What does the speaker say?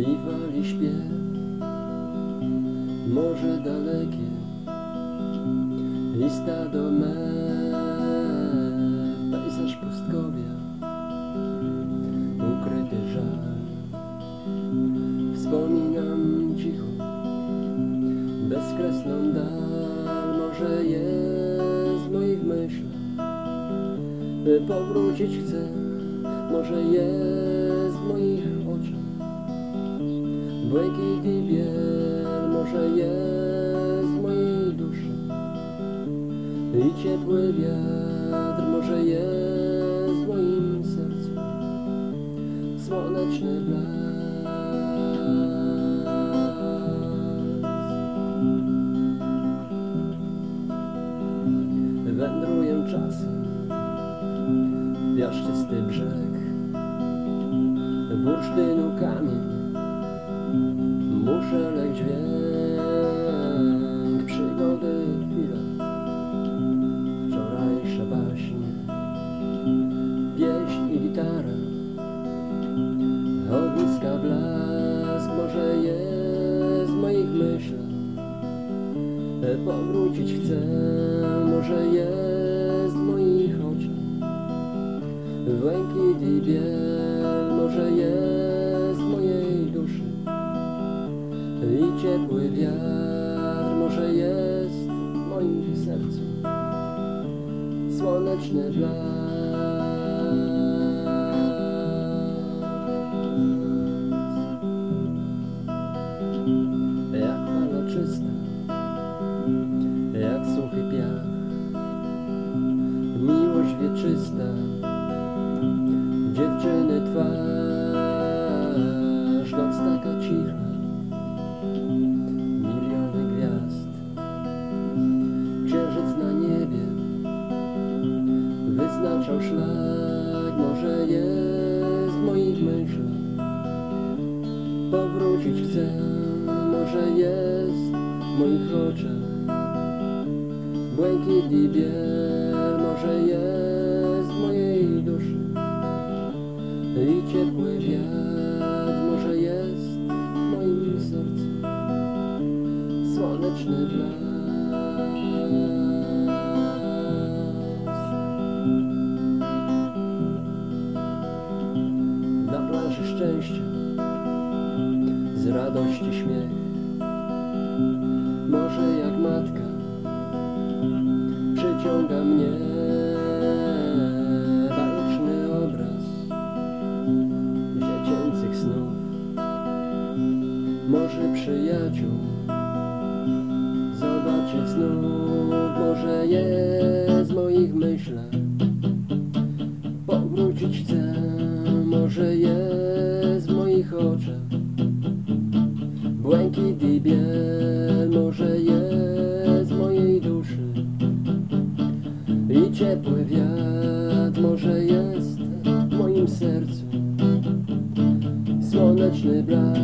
i wali śpiew. Morze dalekie i stado me Pejzaż pustkowia Ukryty żal. Wspominam cicho Bezkresną dal. Może jest w moich myślach by powrócić chcę, może jest w moich. Błękit i biel, może jest w mojej duszy. I ciepły wiatr, może jest w moim sercu. Słoneczny blask. Wędruję czasem piaszczysty brzeg bursztynu kamień powrócić chcę. Może jest w moich oczach Błękit i biel. Może jest w mojej duszy I ciepły wiatr. Może jest w moim sercu Słoneczny blask. Jak fala czysta Wieczysta Dziewczyny twarz, noc taka cicha, miliony gwiazd, księżyc na niebie, wyznaczał szlak, może jest w moich myślach, powrócić chcę, może jest w moich oczach, błękit i biel, może jest Słoneczny blask Na plaży szczęścia Z radości śmiech Może jak matka Przyciąga mnie Bajeczny obraz dziecięcych snów. Może przyjaciół zobaczyć znów, może jest w moich myślach. Powrócić chcę, może jest w moich oczach. Błękit i biel, może jest w mojej duszy. I ciepły wiatr, może jest w moim sercu słoneczny blask.